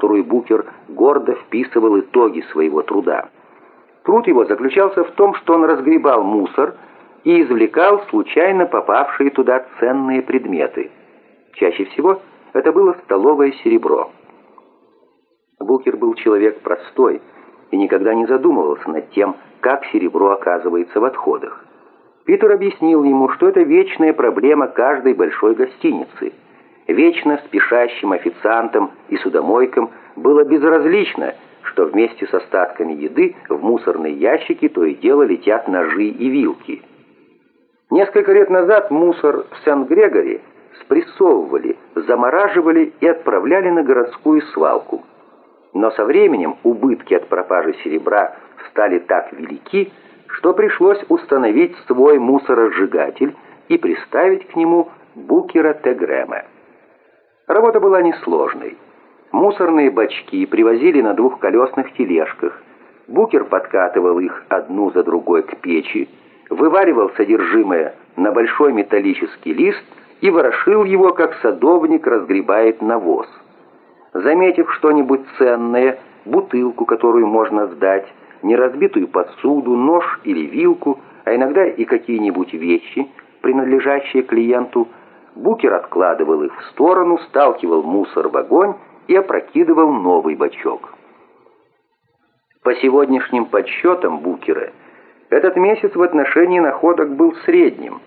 которую Букер гордо вписывал итоги своего труда. Труд его заключался в том, что он разгребал мусор и извлекал случайно попавшие туда ценные предметы. Чаще всего это было столовое серебро. Букер был человек простой и никогда не задумывался над тем, как серебро оказывается в отходах. Питер объяснил ему, что это вечная проблема каждой большой гостиницы. Вечно спешащим официантам и судомойкам было безразлично, что вместе с остатками еды в мусорные ящики то и дело летят ножи и вилки. Несколько лет назад мусор в Сент-Грегори спрессовывали, замораживали и отправляли на городскую свалку. Но со временем убытки от пропажи серебра стали так велики, что пришлось установить свой мусоросжигатель и приставить к нему Букера Тегрема. Работа была несложной. Мусорные бачки привозили на двухколесных тележках. Букер подкатывал их одну за другой к печи, вываривал содержимое на большой металлический лист и ворошил его, как садовник разгребает навоз. Заметив что-нибудь ценное, бутылку, которую можно сдать, неразбитую посуду, нож или вилку, а иногда и какие-нибудь вещи, принадлежащие клиенту, Букер откладывал их в сторону, сталкивал мусор в огонь и опрокидывал новый бачок. По сегодняшним подсчетам Букера, этот месяц в отношении находок был средним.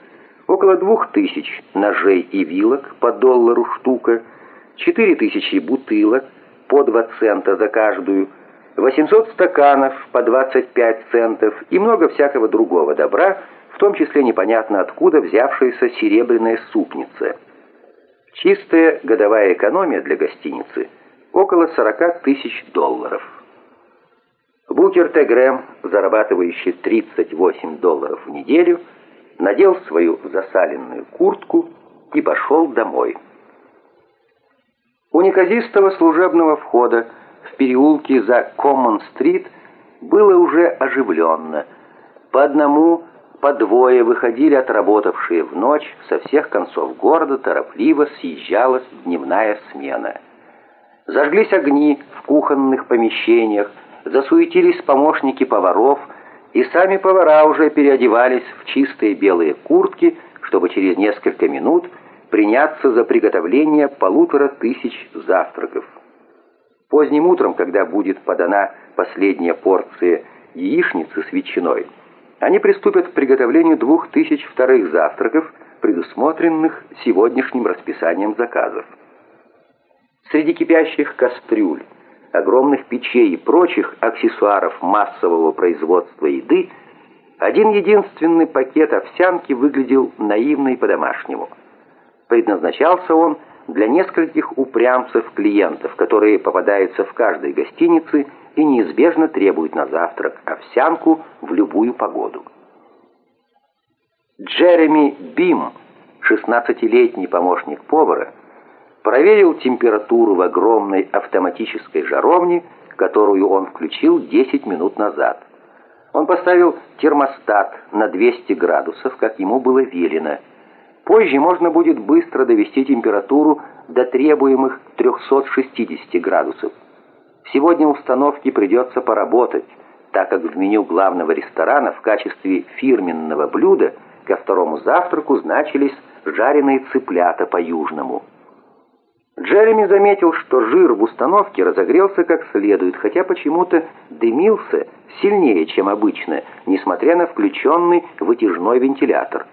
Около двух тысяч ножей и вилок по доллару штука, четыре тысячи бутылок по два цента за каждую – 800 стаканов по 25 центов и много всякого другого добра, в том числе непонятно откуда взявшаяся серебряная супница. Чистая годовая экономия для гостиницы – около 40 тысяч долларов. Букер Т. Грэм, зарабатывающий 38 долларов в неделю, надел свою засаленную куртку и пошел домой. У неказистого служебного входа в переулке за Коммон-стрит было уже оживленно. По одному, по двое выходили отработавшие в ночь, со всех концов города торопливо съезжалась дневная смена. Зажглись огни в кухонных помещениях, засуетились помощники поваров, и сами повара уже переодевались в чистые белые куртки, чтобы через несколько минут приняться за приготовление полутора тысяч завтраков. Поздним утром, когда будет подана последняя порция яичницы с ветчиной, они приступят к приготовлению двух тысяч вторых завтраков, предусмотренных сегодняшним расписанием заказов. Среди кипящих кастрюль, огромных печей и прочих аксессуаров массового производства еды один единственный пакет овсянки выглядел наивно и по-домашнему. Предназначался он для нескольких упрямцев-клиентов, которые попадаются в каждой гостинице и неизбежно требуют на завтрак овсянку в любую погоду. Джереми Бим, 16-летний помощник повара, проверил температуру в огромной автоматической жаровне, которую он включил 10 минут назад. Он поставил термостат на 200 градусов, как ему было велено, Позже можно будет быстро довести температуру до требуемых 360 градусов. Сегодня установке придется поработать, так как в меню главного ресторана в качестве фирменного блюда ко второму завтраку значились жареные цыплята по-южному. Джереми заметил, что жир в установке разогрелся как следует, хотя почему-то дымился сильнее, чем обычно, несмотря на включенный вытяжной вентилятор.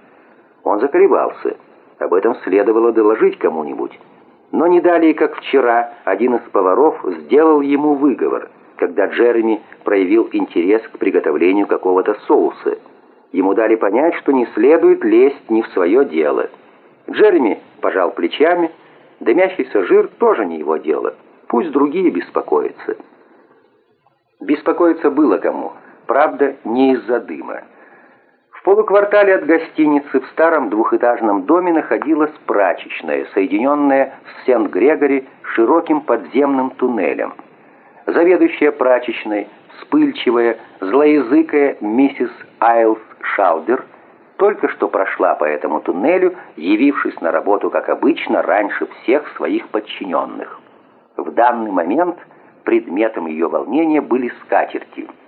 Он заколебался. Об этом следовало доложить кому-нибудь. Но не далее, как вчера, один из поваров сделал ему выговор, когда Джереми проявил интерес к приготовлению какого-то соуса. Ему дали понять, что не следует лезть не в свое дело. Джереми пожал плечами. Дымящийся жир тоже не его дело. Пусть другие беспокоятся. Беспокоиться было кому. Правда, не из-за дыма. В полуквартале от гостиницы в старом двухэтажном доме находилась прачечная, соединенная с Сент-Грегори широким подземным туннелем. Заведующая прачечной, вспыльчивая, злоязыкая миссис Айлс Шаудер только что прошла по этому туннелю, явившись на работу, как обычно, раньше всех своих подчиненных. В данный момент предметом ее волнения были скатерти –